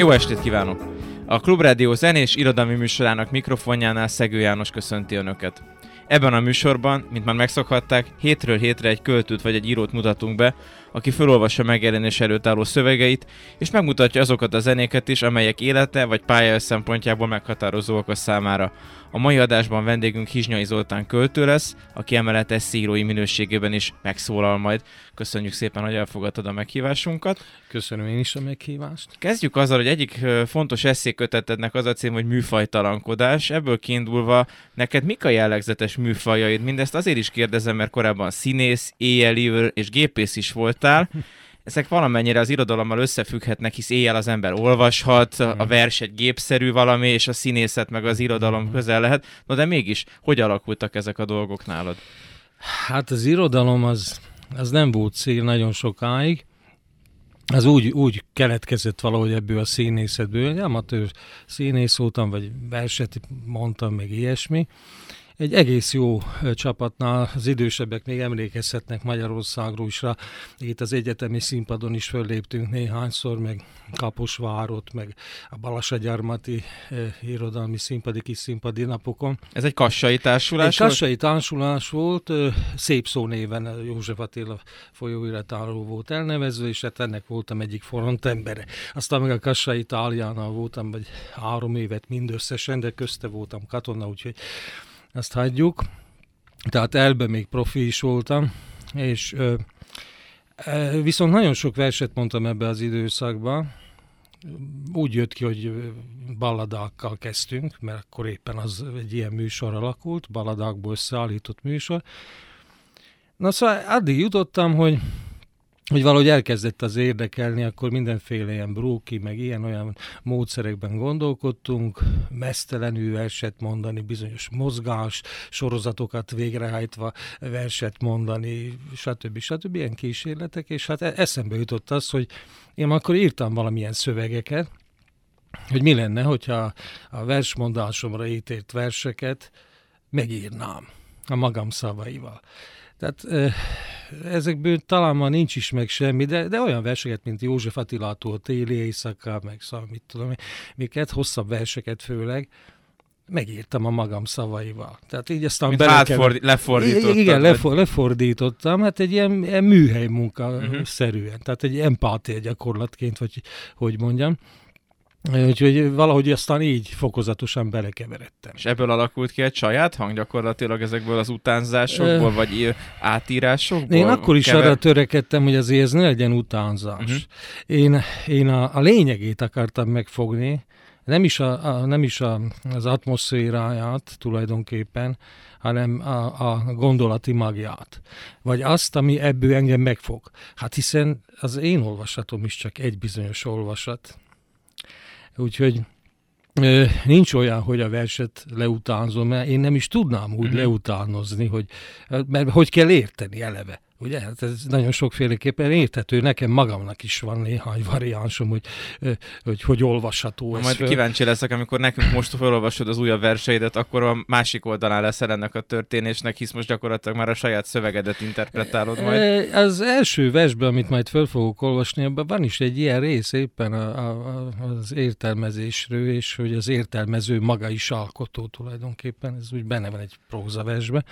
Jó estét kívánok! A Klubrádió zenés irodalmi műsorának mikrofonjánál Szegő János köszönti Önöket. Ebben a műsorban, mint már megszokhatták, hétről hétre egy költőt vagy egy írót mutatunk be, aki felolvassa megjelenés előtt álló szövegeit, és megmutatja azokat a zenéket is, amelyek élete vagy pályája szempontjából meghatározóak a számára. A mai adásban vendégünk Hizsnyai Zoltán költő lesz, aki emellett szírói minőségében is megszólal majd. Köszönjük szépen, hogy elfogadtad a meghívásunkat. Köszönöm én is a meghívást. Kezdjük azzal, hogy egyik fontos eszékötetednek az a cím, hogy műfajtalankodás. Ebből kiindulva neked mik a jellegzetes műfajaid? Mindezt azért is kérdezem, mert korábban színész, éjjelívő és gépész is voltál ezek valamennyire az irodalommal összefügghetnek, hisz éjjel az ember olvashat, a vers egy gépszerű valami, és a színészet meg az irodalom közel lehet. No de mégis, hogy alakultak ezek a dolgok nálad? Hát az irodalom az, az nem volt cél nagyon sokáig. Az úgy, úgy keletkezett valahogy ebből a színészetből, hogy amatőr színész voltam, vagy verset mondtam, meg ilyesmi egy egész jó csapatnál, az idősebbek még emlékezhetnek Magyarországról is rá. Itt az egyetemi színpadon is fölléptünk néhányszor, meg Kaposvárot, meg a Balasagyarmati eh, irodalmi színpadi kis színpadi napokon. Ez egy kassai társulás egy volt? kassai társulás volt, eh, szép szó néven József Attila folyóiratáról volt elnevezve, és hát ennek voltam egyik frontembere. Aztán meg a kassai táliánál voltam, vagy három évet mindösszesen, de közte voltam katona, úgyhogy ezt hagyjuk. Tehát elbe még profi is voltam, és ö, viszont nagyon sok verset mondtam ebbe az időszakban. Úgy jött ki, hogy balladákkal kezdtünk, mert akkor éppen az egy ilyen műsor alakult, balladákból összeállított műsor. Na szóval addig jutottam, hogy hogy valahogy elkezdett az érdekelni, akkor mindenféle ilyen bróki, meg ilyen-olyan módszerekben gondolkodtunk, mesztelenül verset mondani, bizonyos mozgás, sorozatokat végrehajtva verset mondani, stb. stb. ilyen kísérletek, és hát e- eszembe jutott az, hogy én akkor írtam valamilyen szövegeket, hogy mi lenne, hogyha a versmondásomra ítélt verseket megírnám a magam szavaival. Tehát ezekből talán már nincs is meg semmi, de, de olyan verseket, mint József Attilától téli éjszaka, meg szóval mit tudom, miket, hosszabb verseket főleg, megírtam a magam szavaival. Tehát így aztán belekever... lefordítottam. Igen, lefor, lefordítottam, hát egy ilyen, ilyen műhely munka uh-huh. szerűen, tehát egy empátia gyakorlatként, vagy hogy mondjam. Úgyhogy valahogy aztán így fokozatosan belekeveredtem. És ebből alakult ki egy saját hang gyakorlatilag ezekből az utánzásokból, vagy átírásokból? Én akkor is kever... arra törekedtem, hogy azért ez ne legyen utánzás. Uh-huh. Én, én a, a lényegét akartam megfogni, nem is, a, a, nem is a, az atmoszféráját tulajdonképpen, hanem a, a gondolati magját. Vagy azt, ami ebből engem megfog. Hát hiszen az én olvasatom is csak egy bizonyos olvasat, Úgyhogy nincs olyan, hogy a verset leutánzom, mert én nem is tudnám úgy mm-hmm. leutánozni, hogy, mert hogy kell érteni eleve. Ugye? Hát ez nagyon sokféleképpen érthető. Nekem magamnak is van néhány variánsom, hogy hogy, hogy olvasható ez Majd föl. kíváncsi leszek, amikor nekünk most felolvasod az újabb verseidet, akkor a másik oldalán leszel ennek a történésnek, hisz most gyakorlatilag már a saját szövegedet interpretálod majd. Az első versben, amit majd föl fogok olvasni, abban van is egy ilyen rész éppen a, a, az értelmezésről, és hogy az értelmező maga is alkotó tulajdonképpen, ez úgy benne van egy prózaversben.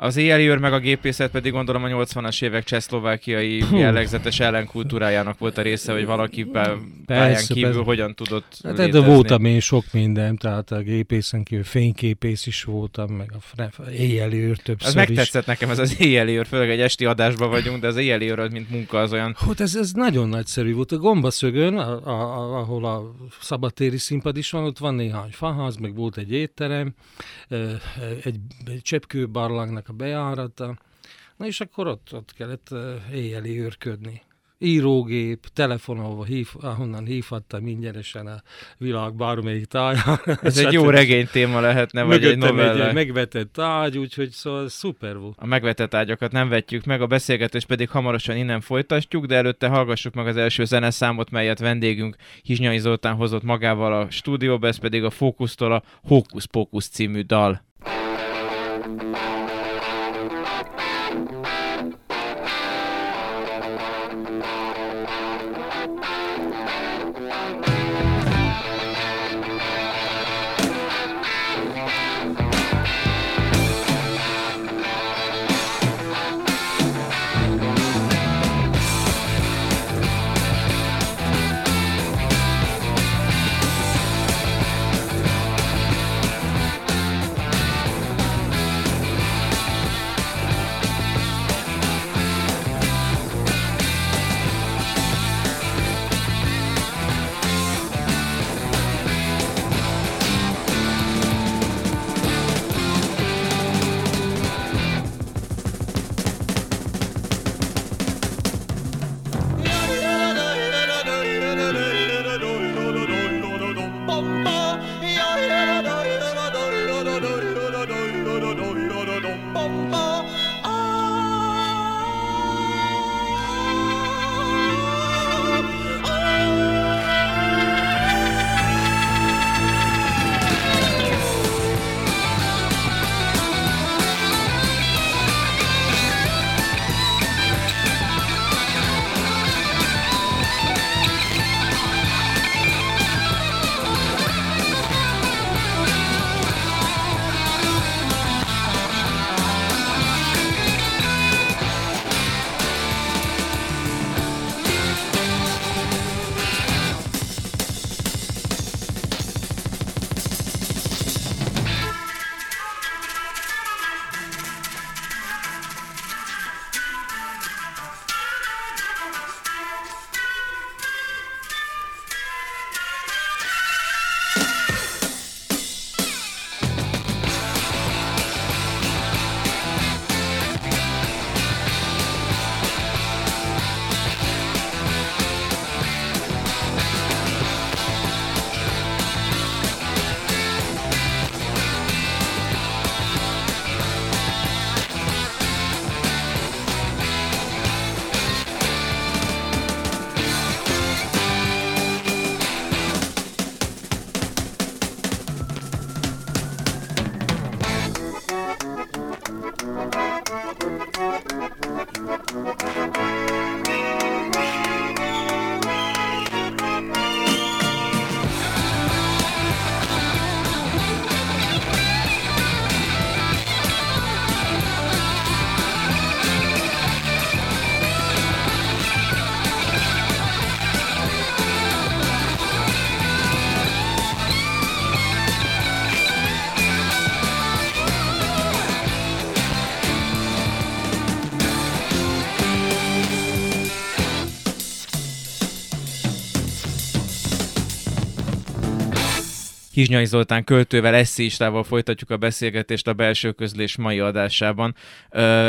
Az éjjeli meg a gépészet pedig gondolom a 80-as évek csehszlovákiai jellegzetes ellenkultúrájának volt a része, hogy valaki pályán persze, kívül persze. hogyan tudott hát, De voltam én sok minden, tehát a gépészen kívül fényképész is voltam, meg a éjjeli őr többször Ez megtetszett is. nekem, ez az éjjeli őr, főleg egy esti adásban vagyunk, de az éjjeli őr, mint munka, az olyan... Hát ez, ez nagyon nagyszerű volt. A gombaszögön, a, a, a, ahol a szabadtéri színpad is van, ott van néhány faház, meg volt egy étterem, egy, egy cseppkőbarlangnak a bejárata, na és akkor ott, ott kellett éjjeli őrködni. írógép, telefonolva hív, ahonnan hívhattam ingyenesen a világ bármelyik táján. Ez egy jó regény téma lehetne, vagy egy novella. egy megvetett ágy, úgyhogy szóval szuper volt. A megvetett ágyakat nem vetjük meg, a beszélgetés pedig hamarosan innen folytatjuk, de előtte hallgassuk meg az első zeneszámot, melyet vendégünk Hizsnyai Zoltán hozott magával a stúdióba, ez pedig a Fókusztól a Hókusz Pókusz című dal. Kizsnyai Zoltán költővel, eszéistával folytatjuk a beszélgetést a belső közlés mai adásában.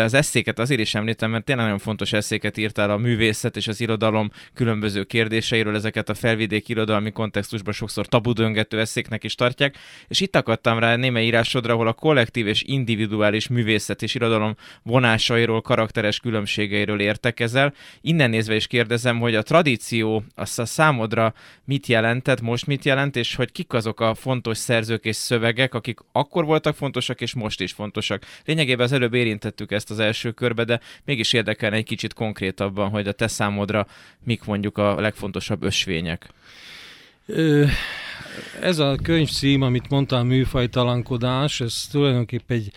Az eszéket azért is említem, mert tényleg nagyon fontos eszéket írtál a művészet és az irodalom különböző kérdéseiről, ezeket a felvidék irodalmi kontextusban sokszor tabudöngető eszéknek is tartják, és itt akadtam rá némely írásodra, ahol a kollektív és individuális művészet és irodalom vonásairól, karakteres különbségeiről értekezel. Innen nézve is kérdezem, hogy a tradíció az a számodra mit jelentett, most mit jelent, és hogy kik azok a fontos szerzők és szövegek, akik akkor voltak fontosak, és most is fontosak. Lényegében az előbb érintettük ezt az első körbe, de mégis érdekelne egy kicsit konkrétabban, hogy a te számodra mik mondjuk a legfontosabb ösvények. Ez a könyv cím, amit mondtam, műfajtalankodás, ez tulajdonképpen egy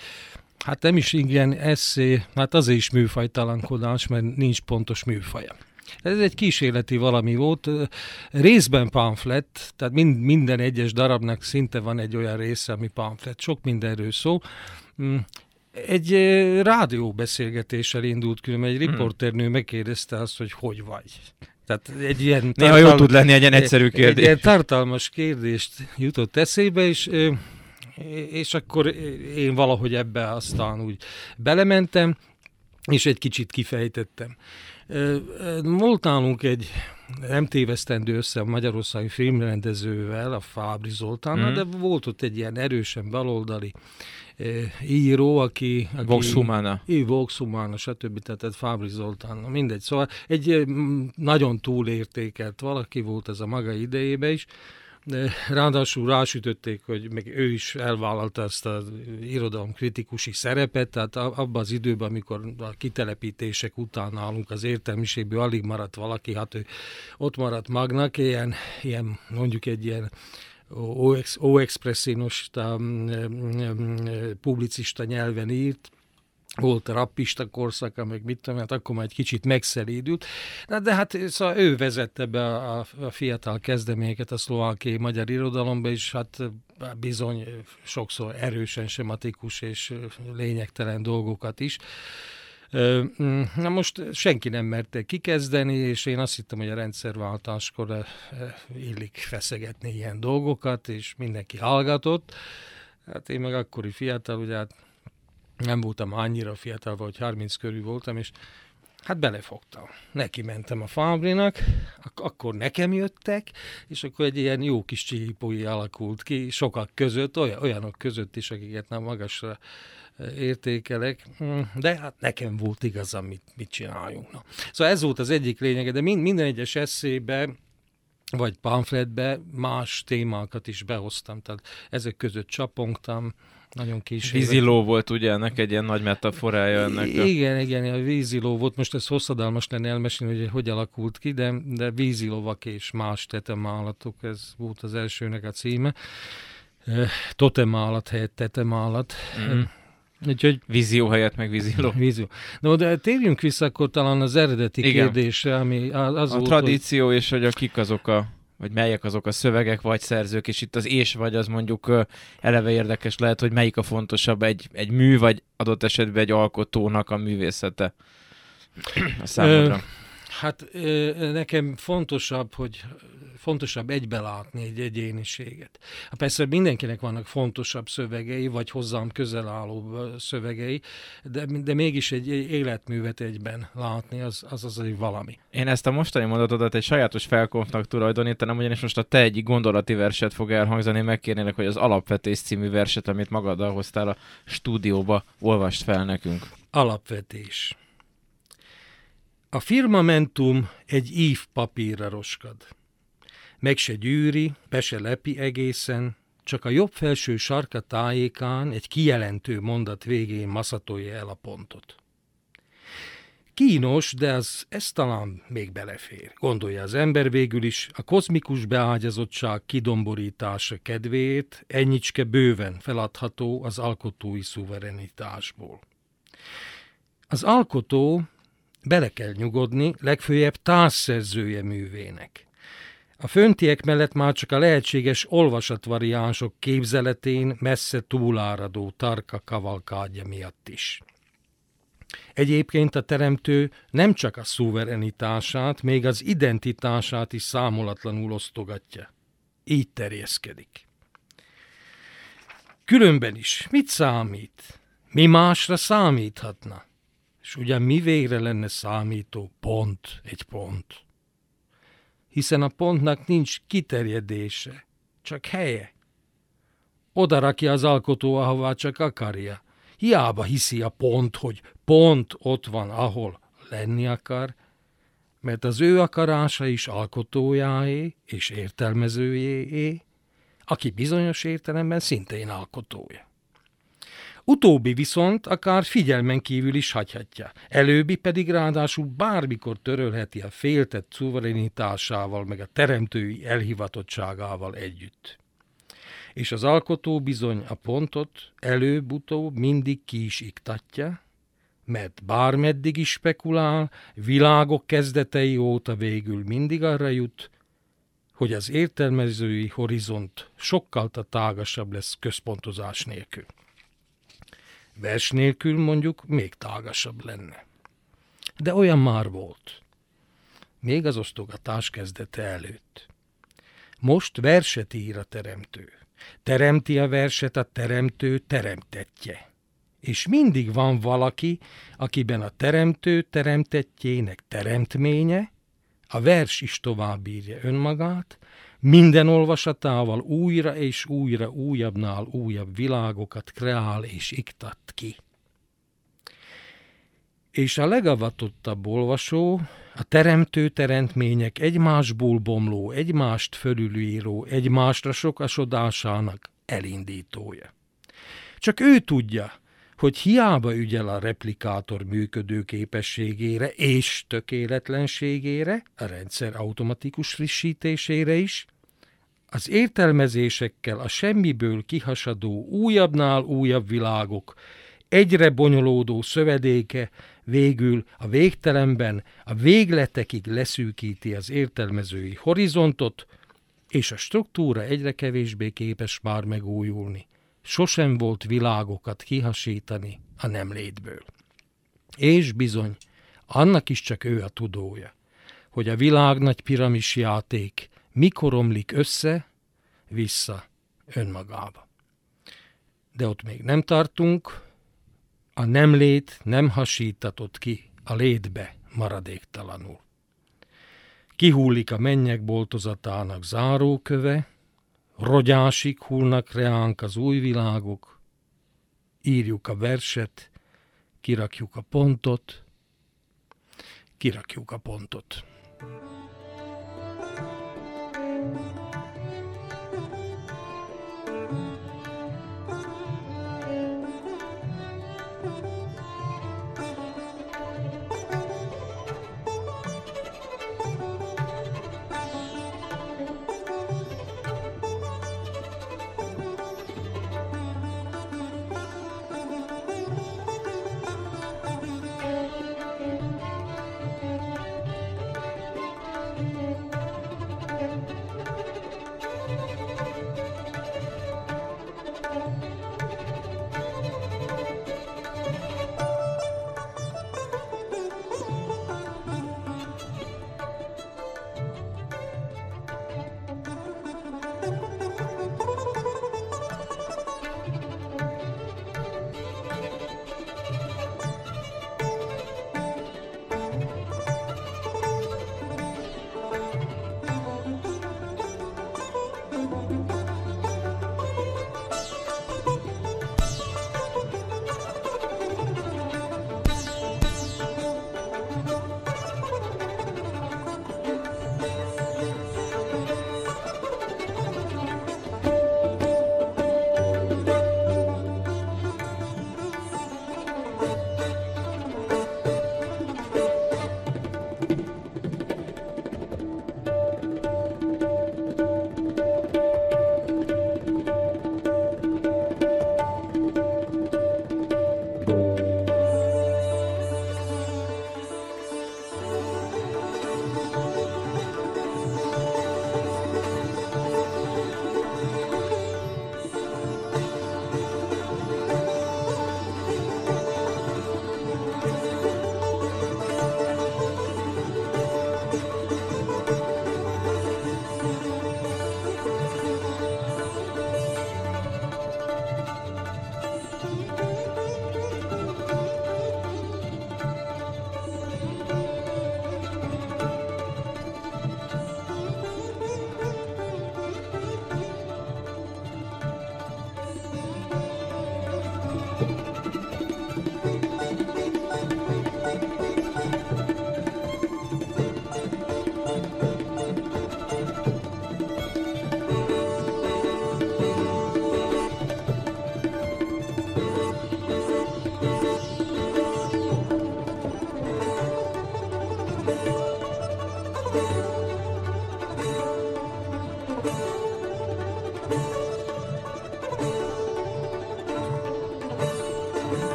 Hát nem is igen eszé, hát azért is műfajtalankodás, mert nincs pontos műfaja. Ez egy kísérleti valami volt, részben pamflet, tehát mind, minden egyes darabnak szinte van egy olyan része, ami pamflet, sok mindenről szó. Mm, egy rádióbeszélgetéssel indult különben, egy hmm. riporternő megkérdezte azt, hogy hogy vagy. Tehát egy ilyen Néha jó tud lenni egy ilyen egyszerű kérdés. Egy ilyen tartalmas kérdést jutott eszébe, és és akkor én valahogy ebbe aztán úgy belementem, és egy kicsit kifejtettem. Volt nálunk egy nem tévesztendő össze a magyarországi filmrendezővel, a Fábri Zoltánnal, mm. de volt ott egy ilyen erősen baloldali író, aki... aki Vox Humana. Í, Vox Humana, stb. Tehát Fábri Zoltán, mindegy. Szóval egy nagyon túlértékelt valaki volt ez a maga idejébe is, ráadásul rásütötték, hogy meg ő is elvállalta ezt az irodalom kritikusi szerepet, tehát abban az időben, amikor a kitelepítések után állunk az értelmiségből, alig maradt valaki, hát ő ott maradt magnak, ilyen, ilyen mondjuk egy ilyen óexpresszinos publicista nyelven írt, volt a rappista korszaka, meg mit tudom, hát akkor már egy kicsit megszelídült. Na, de hát szóval ő vezette be a, a fiatal kezdeményeket a szlovákiai magyar irodalomba, és hát bizony sokszor erősen sematikus és lényegtelen dolgokat is. Na most senki nem merte kikezdeni, és én azt hittem, hogy a rendszerváltáskor illik feszegetni ilyen dolgokat, és mindenki hallgatott. Hát én meg akkori fiatal, ugye hát nem voltam annyira fiatal, vagy 30 körül voltam, és hát belefogtam. Neki mentem a Fábrinak, ak- akkor nekem jöttek, és akkor egy ilyen jó kis csípói alakult ki, sokak között, olyan, olyanok között is, akiket nem magasra eh, értékelek, hm, de hát nekem volt igazam, mit, mit csináljunk. Na. Szóval ez volt az egyik lényege, de mind, minden egyes eszébe vagy pamfletbe más témákat is behoztam, tehát ezek között csapongtam, nagyon kis. Víziló volt ugye ennek egy ilyen nagy metaforája ennek. A... Igen, igen, a víziló volt. Most ez hosszadalmas lenne elmesélni, hogy hogy alakult ki, de, de vízilovak és más tetemállatok, ez volt az elsőnek a címe. Totemállat helyett tetemállat. Mm. Úgyhogy, Vízió helyett meg víziló. Vízió. No, de térjünk vissza akkor talán az eredeti Igen. kérdésre, ami az A volt, tradíció hogy... és hogy a kik azok a vagy melyek azok a szövegek vagy szerzők, és itt az és vagy az mondjuk eleve érdekes lehet, hogy melyik a fontosabb egy, egy mű, vagy adott esetben egy alkotónak a művészete a számodra. Ö, hát nekem fontosabb, hogy fontosabb egybelátni egy egyéniséget. Hát persze mindenkinek vannak fontosabb szövegei, vagy hozzám közel álló szövegei, de, de mégis egy életművet egyben látni, az az, az egy valami. Én ezt a mostani mondatodat egy sajátos felkonfnak tulajdonítanám, ugyanis most a te egyik gondolati verset fog elhangzani, megkérnélek, hogy az Alapvetés című verset, amit magaddal hoztál a stúdióba, olvast fel nekünk. Alapvetés. A firmamentum egy ív papírra roskad. Meg se gyűri, be se lepi egészen, csak a jobb felső sarka tájékán egy kijelentő mondat végén maszatolja el a pontot. Kínos, de az ez talán még belefér. Gondolja az ember végül is, a kozmikus beágyazottság kidomborítása kedvéért ennyicske bőven feladható az alkotói szuverenitásból. Az alkotó bele kell nyugodni, legfőjebb társszerzője művének. A föntiek mellett már csak a lehetséges olvasatvariánsok képzeletén messze túláradó tarka kavalkádja miatt is. Egyébként a teremtő nem csak a szuverenitását, még az identitását is számolatlanul osztogatja. Így terjeszkedik. Különben is mit számít? Mi másra számíthatna? És ugyan mi végre lenne számító pont, egy pont? Hiszen a pontnak nincs kiterjedése, csak helye. Oda rakja az alkotó, ahová csak akarja. Hiába hiszi a pont, hogy pont ott van, ahol lenni akar, mert az ő akarása is alkotójáé és értelmezőjéé, aki bizonyos értelemben szintén alkotója. Utóbbi viszont akár figyelmen kívül is hagyhatja, előbbi pedig ráadásul bármikor törölheti a féltett szuverenitásával meg a teremtői elhivatottságával együtt. És az alkotó bizony a pontot előbb-utóbb mindig ki is iktatja, mert bármeddig is spekulál, világok kezdetei óta végül mindig arra jut, hogy az értelmezői horizont sokkal tágasabb lesz központozás nélkül. Vers nélkül mondjuk még tágasabb lenne. De olyan már volt. Még az osztogatás kezdete előtt. Most verset ír a teremtő. Teremti a verset a teremtő teremtetje. és mindig van valaki, akiben a teremtő teremtettjének teremtménye, a vers is továbbírja önmagát, minden olvasatával újra és újra újabbnál újabb világokat kreál és iktat ki. És a legavatottabb olvasó, a teremtő teremtmények egymásból bomló, egymást fölülíró, egymásra sokasodásának elindítója. Csak ő tudja, hogy hiába ügyel a replikátor működő képességére és tökéletlenségére, a rendszer automatikus frissítésére is, az értelmezésekkel a semmiből kihasadó újabbnál újabb világok, egyre bonyolódó szövedéke végül a végtelenben a végletekig leszűkíti az értelmezői horizontot, és a struktúra egyre kevésbé képes már megújulni. Sosem volt világokat kihasítani a nem létből. És bizony, annak is csak ő a tudója, hogy a világ nagy piramis játék mikor omlik össze, vissza önmagába. De ott még nem tartunk, a nem lét nem hasítatott ki a létbe maradéktalanul. Kihullik a mennyek boltozatának záróköve, rogyásig hullnak reánk az új világok, írjuk a verset, kirakjuk a pontot, kirakjuk a pontot.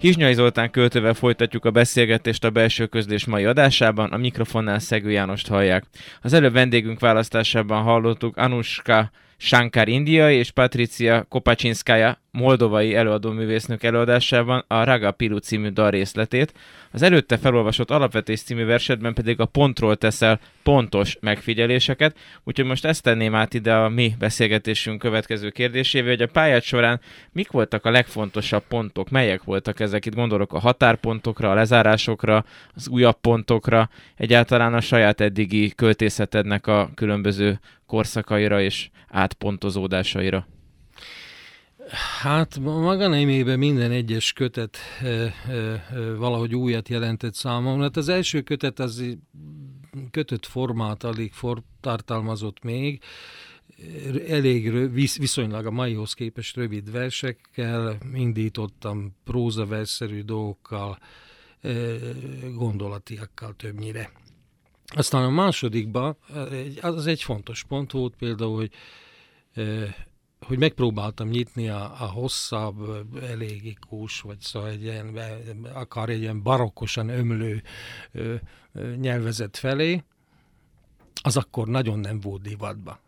Hizsnyai Zoltán költővel folytatjuk a beszélgetést a belső közlés mai adásában, a mikrofonnál Szegő Jánost hallják. Az előbb vendégünk választásában hallottuk Anushka Shankar indiai és Patricia Kopacsinskaya moldovai előadóművésznök előadásában a Raga Pilu című dal részletét, az előtte felolvasott alapvetés című versetben pedig a pontról teszel pontos megfigyeléseket, úgyhogy most ezt tenném át ide a mi beszélgetésünk következő kérdésével, hogy a pályát során mik voltak a legfontosabb pontok, melyek voltak ezek, itt gondolok a határpontokra, a lezárásokra, az újabb pontokra, egyáltalán a saját eddigi költészetednek a különböző korszakaira és átpontozódásaira. Hát maga nemében minden egyes kötet e, e, valahogy újat jelentett számomra. Hát az első kötet az kötött formát alig for, tartalmazott még, elég röv, viszonylag a maihoz képest rövid versekkel, indítottam prózaverszerű dolgokkal, gondolatiakkal többnyire. Aztán a másodikban, az egy fontos pont volt például, hogy hogy megpróbáltam nyitni a, a hosszabb, elégikus, vagy szóval egy ilyen, akár egy ilyen barokkosan ömlő ö, ö, nyelvezet felé, az akkor nagyon nem volt divatba.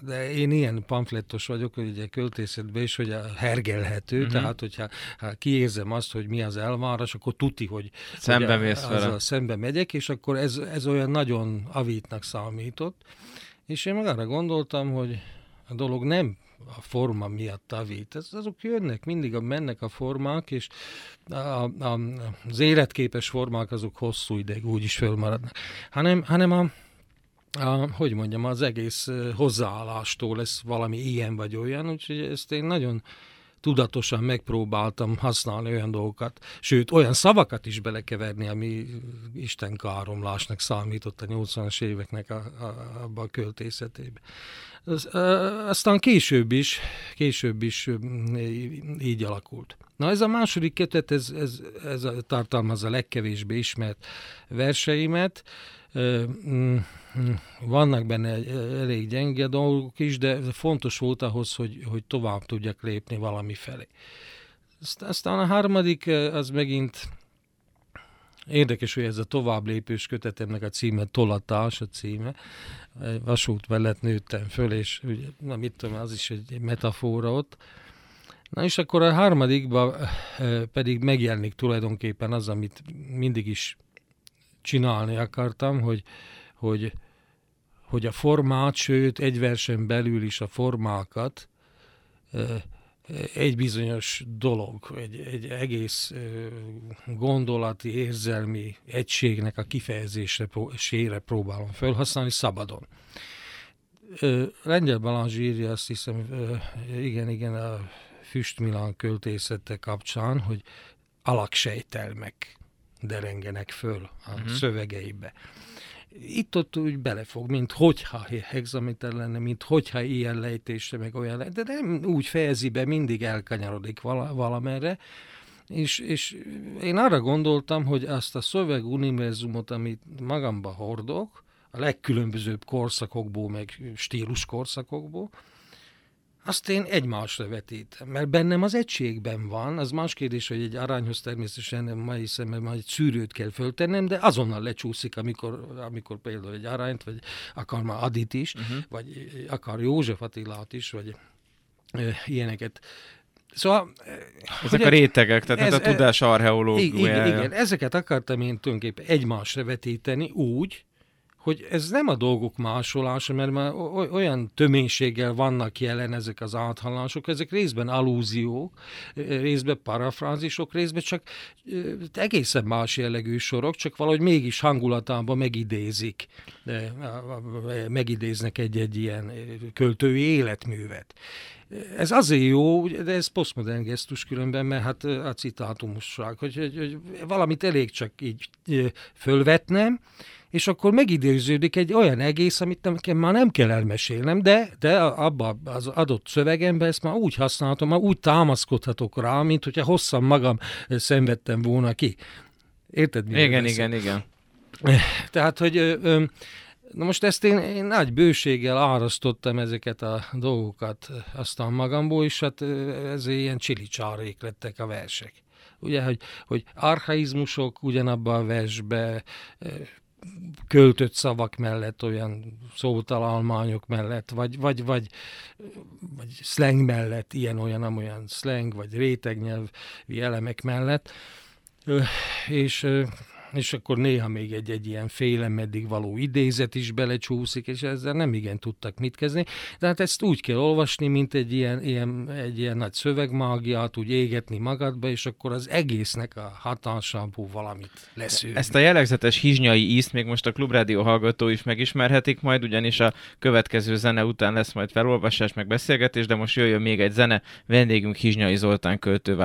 De én ilyen pamflettos vagyok, hogy ugye költészetben is, hogy a hergelhető, uh-huh. tehát hogyha ha kiérzem azt, hogy mi az elvárás, akkor tuti, hogy, szembe, hogy a, a szembe megyek, és akkor ez, ez olyan nagyon avítnak számított. És én meg arra gondoltam, hogy a dolog nem a forma miatt avít. Ez, azok jönnek, mindig a, mennek a formák, és a, a, az életképes formák azok hosszú ideig úgy is fölmaradnak. Hanem, hanem a, a, hogy mondjam, az egész hozzáállástól lesz valami ilyen vagy olyan, úgyhogy ezt én nagyon tudatosan megpróbáltam használni olyan dolgokat, sőt, olyan szavakat is belekeverni, ami Isten káromlásnak számított a 80-as éveknek a, a, abba a költészetébe. Az, aztán később is, később is így alakult. Na ez a második kötet, ez, ez, ez tartalmaz a legkevésbé ismert verseimet, vannak benne elég gyenge dolgok is, de fontos volt ahhoz, hogy, hogy tovább tudjak lépni valami felé. Aztán a harmadik, az megint Érdekes, hogy ez a tovább lépős kötetemnek a címe Tolatás a címe. Vasút mellett nőttem föl, és ugye, na mit tudom, az is egy metafora ott. Na és akkor a harmadikban pedig megjelenik tulajdonképpen az, amit mindig is csinálni akartam, hogy, hogy, hogy a formát, sőt egy versen belül is a formákat egy bizonyos dolog, egy, egy egész gondolati, érzelmi egységnek a kifejezésére próbálom felhasználni szabadon. Lengyel Balázs írja azt hiszem, igen, igen, a Füstmilán költészete kapcsán, hogy alaksejtelmek derengenek föl a uh-huh. szövegeibe itt-ott úgy belefog, mint hogyha hexameter lenne, mint hogyha ilyen lejtésre, meg olyan lenne, de nem úgy fejezi be, mindig elkanyarodik vala, valamerre, és, és én arra gondoltam, hogy azt a szöveg univerzumot, amit magamba hordok, a legkülönbözőbb korszakokból, meg stílus korszakokból, azt én egymásra vetítem, mert bennem az egységben van, az más kérdés, hogy egy arányhoz természetesen mai szemben majd egy szűrőt kell föltennem, de azonnal lecsúszik, amikor, amikor például egy arányt, vagy akar már Adit is, uh-huh. vagy akar József Attilát is, vagy e, ilyeneket. Szóval... Ezek a rétegek, tehát ez, a tudás archeológiája. Igen, igen, ezeket akartam én tulajdonképpen egymásra vetíteni úgy, hogy ez nem a dolgok másolása, mert már olyan töménységgel vannak jelen ezek az áthallások, ezek részben alúziók, részben parafrázisok, részben csak egészen más jellegű sorok, csak valahogy mégis hangulatában megidézik, megidéznek egy-egy ilyen költői életművet. Ez azért jó, de ez posztmodern gesztus különben, mert hát a citátumosság, hogy, hogy, hogy valamit elég csak így fölvetnem, és akkor megidéződik egy olyan egész, amit nekem már nem kell elmesélnem, de, de abban az adott szövegemben ezt már úgy használhatom, már úgy támaszkodhatok rá, mint hogyha hosszan magam szenvedtem volna ki. Érted? Igen, igen, igen. Tehát, hogy Na most ezt én, én nagy bőséggel árasztottam ezeket a dolgokat aztán magamból, és hát ez ilyen csili lettek a versek ugye, hogy, hogy archaizmusok ugyanabban a versbe, költött szavak mellett, olyan szótalalmányok mellett, vagy, vagy, vagy, vagy slang mellett, ilyen-olyan, olyan slang, vagy rétegnyelvi elemek mellett, és és akkor néha még egy-egy ilyen féle meddig való idézet is belecsúszik, és ezzel nem igen tudtak mit kezdeni. De hát ezt úgy kell olvasni, mint egy ilyen, ilyen, egy ilyen nagy szövegmágiát, úgy égetni magadba, és akkor az egésznek a hatalmasabbú valamit lesz. Ezt a jellegzetes hizsnyai ízt még most a Klubrádió hallgató is megismerhetik majd, ugyanis a következő zene után lesz majd felolvasás, meg beszélgetés, de most jöjjön még egy zene vendégünk Hizsnyai Zoltán költő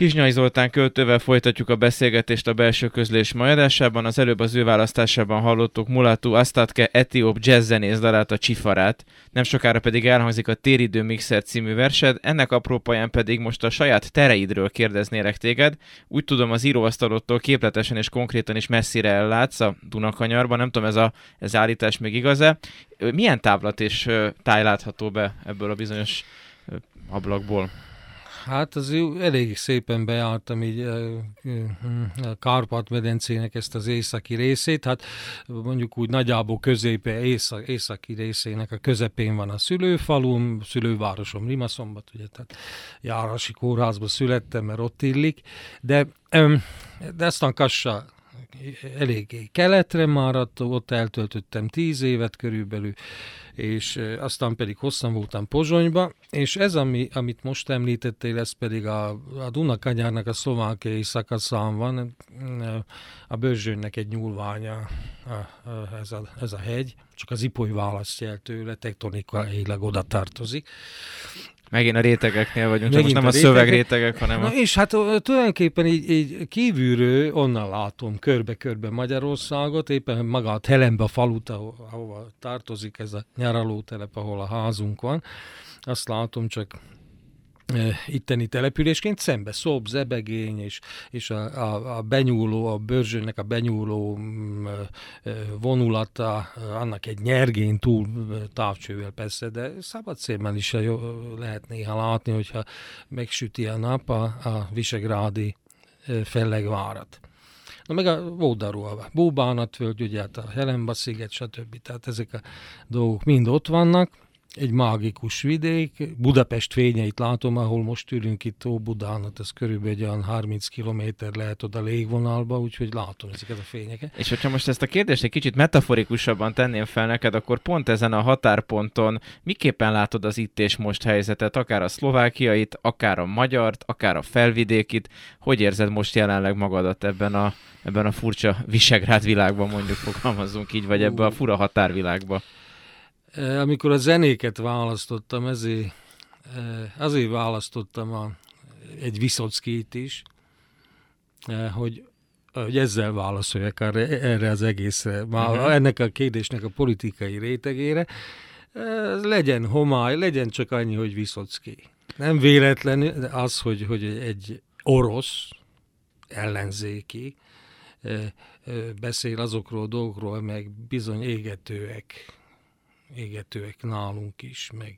Kisnyai Zoltán költővel folytatjuk a beszélgetést a belső közlés majadásában. Az előbb az ő választásában hallottuk Mulatu Astatke etióp jazzzenész dalát a Csifarát. Nem sokára pedig elhangzik a Téridő Mixer című versed, ennek aprópaján pedig most a saját tereidről kérdeznélek téged. Úgy tudom, az íróasztalodtól képletesen és konkrétan is messzire ellátsz a Dunakanyarban, nem tudom, ez, a, ez állítás még igaz-e. Milyen távlat és táj látható be ebből a bizonyos ablakból? Hát az elég szépen bejártam így a Kárpát-medencének ezt az északi részét, hát mondjuk úgy nagyjából középe, észak, északi részének a közepén van a szülőfalum, szülővárosom Rimaszombat, ugye, tehát járási kórházba születtem, mert ott illik, de, de aztán Kassa eléggé keletre máradt, ott eltöltöttem tíz évet körülbelül, és aztán pedig hosszan voltam Pozsonyba, és ez, ami, amit most említettél, ez pedig a, a Dunakanyárnak a szlovákiai szakaszán van, a Börzsönnek egy nyúlványa ez, a, ez a hegy, csak az Ipoly választja el tőle, tektonikailag oda tartozik, Megint a rétegeknél vagyunk, csak most nem a, a szövegrétegek, hanem Na a... És hát tulajdonképpen így, így kívülről onnan látom körbe-körbe Magyarországot, éppen magát Helembe falut, ahova, ahova tartozik ez a nyaralótelep, ahol a házunk van. Azt látom, csak itteni településként szembe Szob, Zebegény és, és a, a, a benyúló, a bőrzsőnek a benyúló mm, vonulata, annak egy nyergén túl távcsővel persze, de szabad szépen is lehet néha látni, hogyha megsüti a nap a, a Visegrádi fellegvárat. Na meg a Vódaró, a Bóbánatvölgy, ugye hát a Helemba sziget, stb. Tehát ezek a dolgok mind ott vannak egy mágikus vidék. Budapest fényeit látom, ahol most ülünk itt Óbudán, hát ez körülbelül egy olyan 30 kilométer lehet oda légvonalba, úgyhogy látom ezeket a fényeket. És hogyha most ezt a kérdést egy kicsit metaforikusabban tenném fel neked, akkor pont ezen a határponton miképpen látod az itt és most helyzetet, akár a szlovákiait, akár a magyart, akár a felvidékit, hogy érzed most jelenleg magadat ebben a, ebben a furcsa Visegrád világban, mondjuk fogalmazzunk így, vagy ebben a fura határvilágban? Amikor a zenéket választottam, ezért, azért választottam a, egy Viszockit is, hogy, hogy ezzel válaszoljak erre az egészre, uh-huh. ennek a kérdésnek a politikai rétegére. Legyen homály, legyen csak annyi, hogy Viszocki. Nem véletlen az, hogy, hogy egy orosz ellenzéki beszél azokról a dolgokról, meg bizony égetőek égetőek nálunk is, meg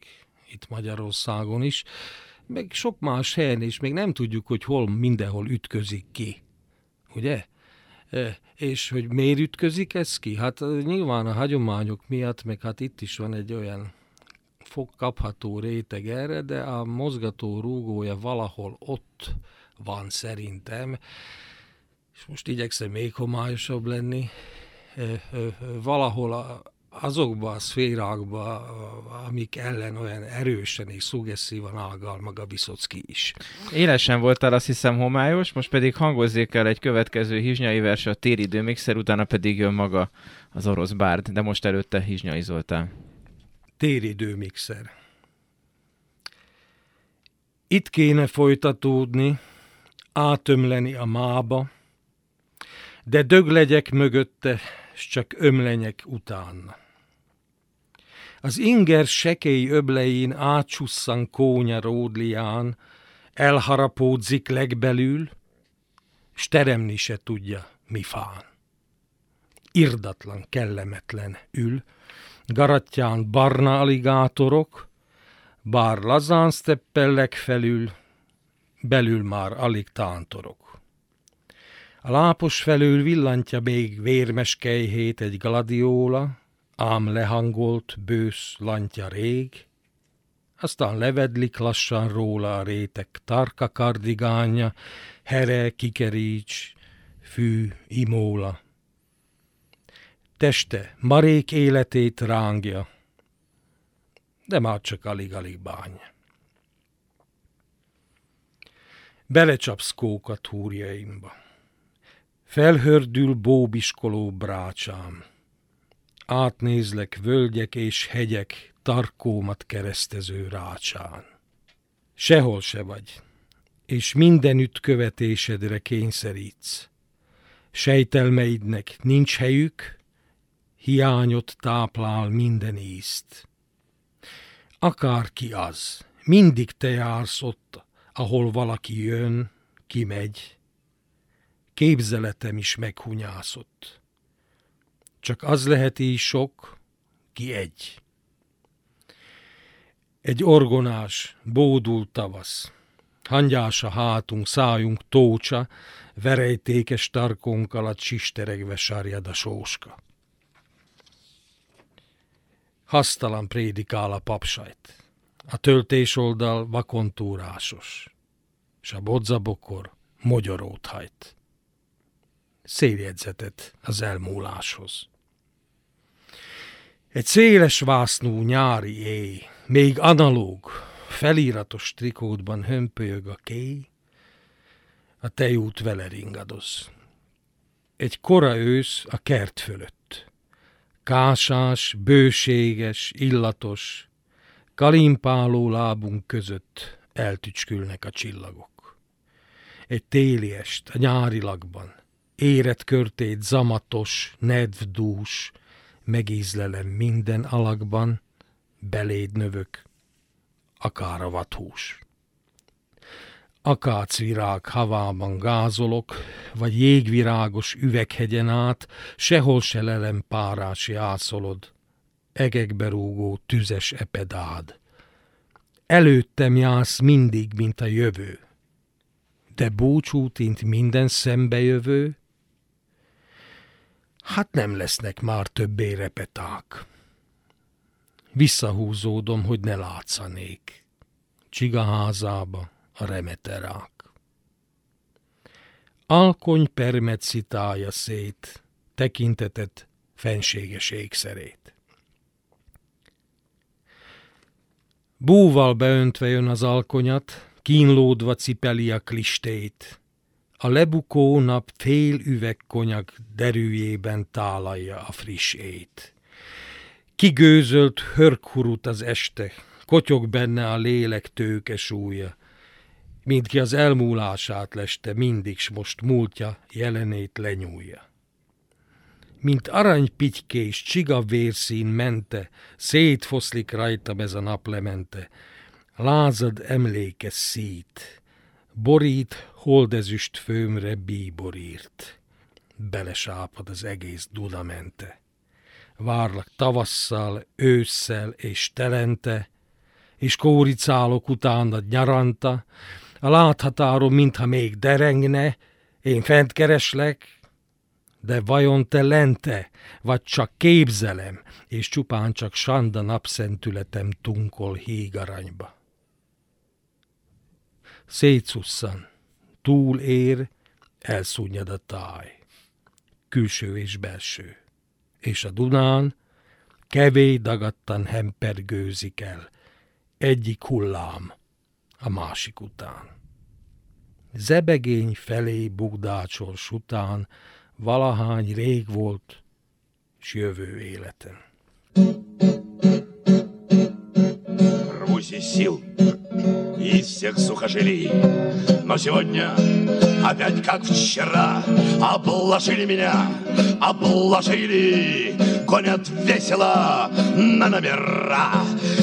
itt Magyarországon is. meg sok más helyen, és még nem tudjuk, hogy hol mindenhol ütközik ki. Ugye? E, és hogy miért ütközik ez ki? Hát nyilván a hagyományok miatt, meg hát itt is van egy olyan fog kapható réteg erre, de a mozgató rúgója valahol ott van szerintem, és most igyekszem még homályosabb lenni, valahol a, azokba a szférákba, amik ellen olyan erősen és szugesszívan áll maga Viszocki is. Élesen voltál azt hiszem homályos, most pedig hangozzék el egy következő hizsnyai vers a téri időmixer, utána pedig jön maga az orosz bárd, de most előtte hizsnyai Zoltán. Téridőmixer. Itt kéne folytatódni, átömleni a mába, de dög legyek mögötte, s csak ömlenyek után. Az inger sekély öblein átsusszan kónya ródlián, elharapódzik legbelül, s teremni se tudja, mi fán. Irdatlan, kellemetlen ül, garatján barna aligátorok, bár lazán steppellek felül, belül már alig tántorok. A lápos felül villantja még vérmes kejhét egy gladiola, ám lehangolt bősz lantja rég, aztán levedlik lassan róla a rétek tarka kardigánja, here, kikeríts, fű, imóla. Teste marék életét rángja, de már csak alig-alig bánya. Belecsapsz kókat húrjaimba. Felhördül bóbiskoló brácsám. Átnézlek völgyek és hegyek tarkómat keresztező rácsán. Sehol se vagy, és mindenütt követésedre kényszerítsz. Sejtelmeidnek nincs helyük, hiányot táplál minden ízt. Akárki az, mindig te jársz ott, ahol valaki jön, kimegy. Képzeletem is meghunyászott. Csak az lehet így sok, ki egy. Egy orgonás, bódult tavasz. Hangyás hátunk, szájunk tócsa, verejtékes tarkónk alatt sisteregve sárjad a sóska. Hasztalan prédikál a papsajt. A töltés oldal vakontúrásos, és a bodzabokor mogyorót hajt. Széljegyzetet az elmúláshoz. Egy széles vásznú nyári éj, még analóg, felíratos trikótban hömpölyög a kéj, a tejút vele ringadoz. Egy kora ősz a kert fölött. Kásás, bőséges, illatos, kalimpáló lábunk között eltücskülnek a csillagok. Egy téli est a nyárilagban, érett körtét zamatos, nedvdús, megízlelem minden alakban, beléd növök, akár a vathús. Akácvirág havában gázolok, vagy jégvirágos üveghegyen át, sehol se lelem párás jászolod, egekbe rúgó tüzes epedád. Előttem jársz mindig, mint a jövő, de búcsútint minden szembejövő, hát nem lesznek már többé repeták. Visszahúzódom, hogy ne látszanék. Csigaházába a remeterák. Alkony permet citálja szét, tekintetet fenséges ékszerét. Búval beöntve jön az alkonyat, kínlódva cipeli a klistét, a lebukó nap fél üveg konyak derűjében tálalja a friss ét. Kigőzölt hörkhurut az este, kotyog benne a lélek tőke súlya, mint ki az elmúlását leste, mindig s most múltja jelenét lenyúlja. Mint aranypitykés csiga vérszín mente, szétfoszlik rajta ez a naplemente, lázad emléke szít, borít holdezüst főmre bíborírt. Belesápad az egész Dudamente. Várlak tavasszal, ősszel és telente, és kóricálok utánad nyaranta, a láthatárom, mintha még derengne, én fent kereslek, de vajon te lente, vagy csak képzelem, és csupán csak sanda napszentületem tunkol hígaranyba. Szétszusszan, túlér, elszúnyad a táj, külső és belső, és a Dunán kevély dagadtan hempergőzik el, egyik hullám a másik után. Zebegény felé bugdácsos után valahány rég volt, s jövő életen. Rúzi szil! Сил, из всех сухожилий, но сегодня опять как вчера обложили меня, обложили, гонят весело на номера.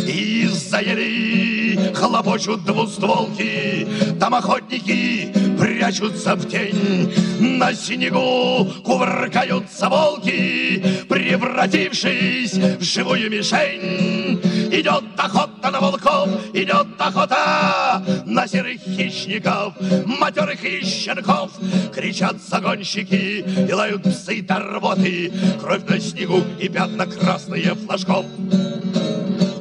И заели хлопочут двустволки, там охотники прячутся в тень, на снегу кувыркаются волки, превратившись в живую мишень. Идет охота на волков, идет охота на серых хищников, матерых и щенков. Кричат загонщики и лают псы торботы, кровь на снегу и пятна красные флажков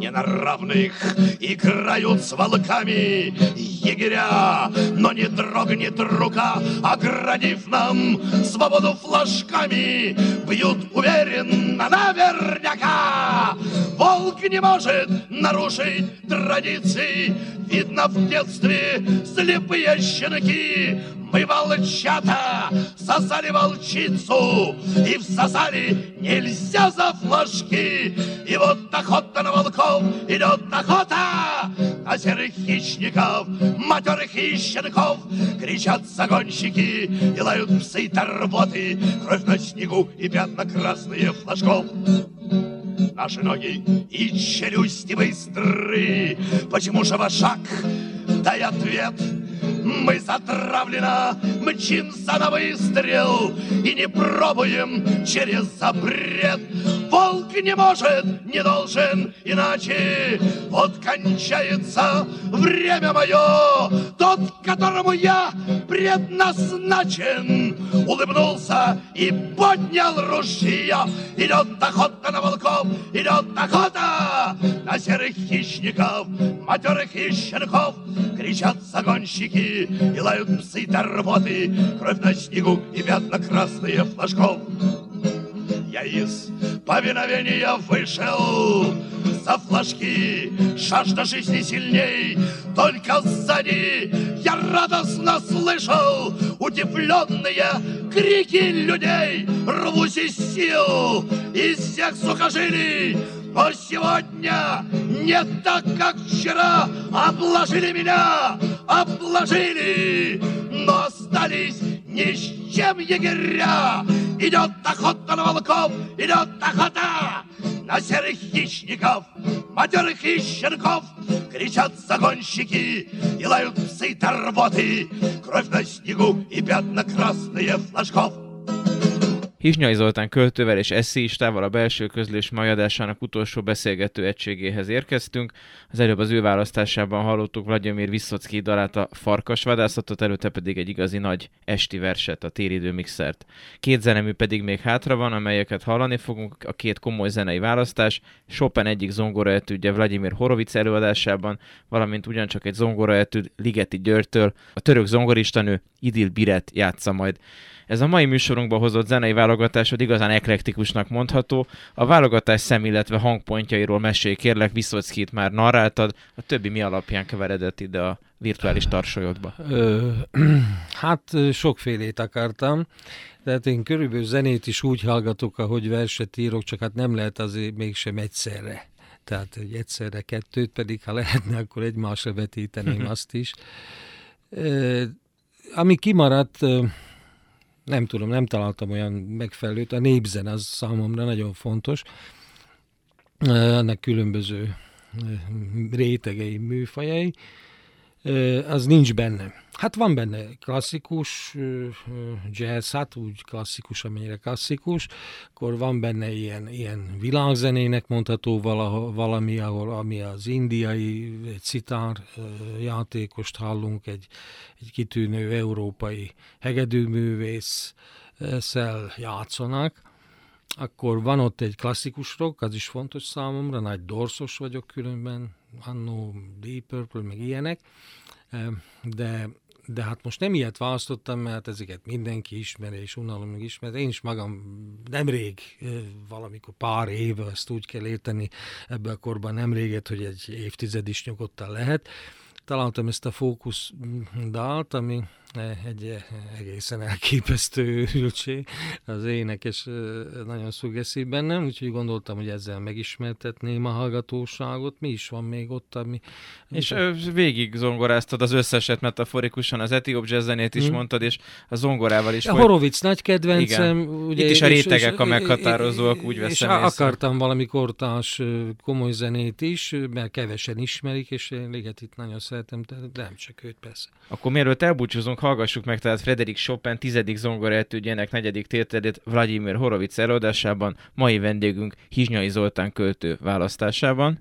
не на равных Играют с волками егеря. Но не дрогнет рука, оградив нам Свободу флажками Бьют уверенно наверняка. Волк не может нарушить традиции. Видно в детстве слепые щенки. Мы волчата сосали волчицу И всосали нельзя за флажки. И вот охота на волков идет охота. На серых хищников, матерых щенков Кричат загонщики и лают псы торботы Кровь на снегу и пятна красные флажков Наши ноги и челюсти быстры. Почему же вошак? Дай ответ мы затравлено мчимся на выстрел И не пробуем через запрет. Волк не может, не должен иначе. Вот кончается время мое. Тот, которому я предназначен Улыбнулся и поднял ружья Идет охота на волков, идет охота На серых хищников, матерых и щенков Кричат загонщики и лают псы торботы Кровь на снегу и пятна красные флажков я из повиновения вышел за флажки, жажда жизни сильней, только сзади я радостно слышал удивленные крики людей. Рвусь из сил, из всех сухожилий, но сегодня не так, как вчера Обложили меня, обложили Но остались ни с чем егеря. Идет охота на волков, идет охота На серых хищников, матерых и щенков. Кричат загонщики и лают псы торботы Кровь на снегу и пятна красные флажков Hisnyai Zoltán költővel és eszéistával a belső közlés mai adásának utolsó beszélgető egységéhez érkeztünk. Az előbb az ő választásában hallottuk Vladimir Viszocki dalát a Farkas vadászatot, előtte pedig egy igazi nagy esti verset, a Téridő mixert. Két zenemű pedig még hátra van, amelyeket hallani fogunk, a két komoly zenei választás, Chopin egyik zongoraetűdje Vladimir Horovic előadásában, valamint ugyancsak egy zongoraetűd Ligeti Györgytől, a török zongoristanő Idil Biret játsza majd. Ez a mai műsorunkba hozott zenei válogatásod igazán eklektikusnak mondható. A válogatás szem, illetve hangpontjairól mesélj kérlek, Viszockit már narráltad, a többi mi alapján keveredett ide a virtuális tarsolyodba? Hát sokfélét akartam, tehát én körülbelül zenét is úgy hallgatok, ahogy verset írok, csak hát nem lehet azért mégsem egyszerre. Tehát hogy egyszerre kettőt, pedig ha lehetne, akkor egymásra vetíteném azt is. Ami kimaradt, nem tudom, nem találtam olyan megfelelőt. A népzen az számomra nagyon fontos. Ennek különböző rétegei, műfajai. Az nincs benne. Hát van benne klasszikus jazz, hát úgy klasszikus, amennyire klasszikus, akkor van benne ilyen, ilyen világzenének mondható vala, valami, ahol ami az indiai egy citár játékost hallunk, egy, egy kitűnő európai hegedűművész szel játszanak, akkor van ott egy klasszikus rock, az is fontos számomra, nagy dorszos vagyok különben, annó Deep Purple, meg ilyenek, de de hát most nem ilyet választottam, mert ezeket mindenki ismeri, és unalom meg ismer. Én is magam nemrég, valamikor pár éve, ezt úgy kell érteni ebben a korban nemréget, hogy egy évtized is nyugodtan lehet. Találtam ezt a fókusz dalt, ami egy egészen elképesztő ültség. Az énekes nagyon szuggeszív bennem, úgyhogy gondoltam, hogy ezzel megismertetném a hallgatóságot. Mi is van még ott, ami... És de... végig zongoráztad az összeset metaforikusan, az etióp jazzzenét is hmm. mondtad, és a zongorával is. A volt. Horovic nagy kedvencem. Igen. Ugye, Itt is a rétegek és, a meghatározóak, úgy veszem És észre. akartam valami kortás komoly zenét is, mert kevesen ismerik, és én itt nagyon szeretem, de nem csak őt persze. Akkor mielőtt elbúcsúzunk, hallgassuk meg tehát Frederik Chopin tizedik zongoraetűdjének negyedik tételét Vladimir Horovic előadásában, mai vendégünk Hizsnyai Zoltán költő választásában.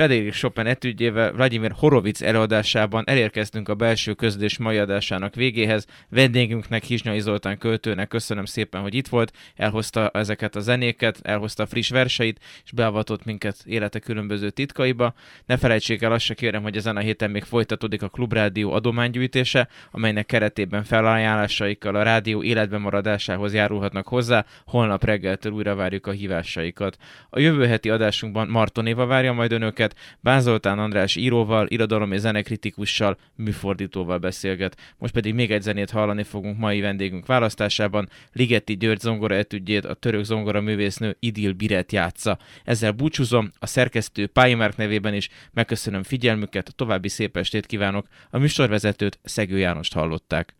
Frederik Chopin etüdjével Vladimir Horovic előadásában elérkeztünk a belső közlés mai adásának végéhez. Vendégünknek, Hizsnyai Zoltán költőnek köszönöm szépen, hogy itt volt, elhozta ezeket a zenéket, elhozta a friss verseit, és beavatott minket élete különböző titkaiba. Ne felejtsék el azt se kérem, hogy ezen a héten még folytatódik a Klubrádió adománygyűjtése, amelynek keretében felajánlásaikkal a rádió életben maradásához járulhatnak hozzá. Holnap reggeltől újra várjuk a hívásaikat. A jövő heti adásunkban Marton várja majd önöket, beszélget, Bánzoltán András íróval, irodalom és zenekritikussal, műfordítóval beszélget. Most pedig még egy zenét hallani fogunk mai vendégünk választásában. Ligeti György zongora etüdjét a török zongora művésznő Idil Biret játsza. Ezzel búcsúzom, a szerkesztő Pályimárk nevében is megköszönöm figyelmüket, további szép estét kívánok. A műsorvezetőt Szegő Jánost hallották.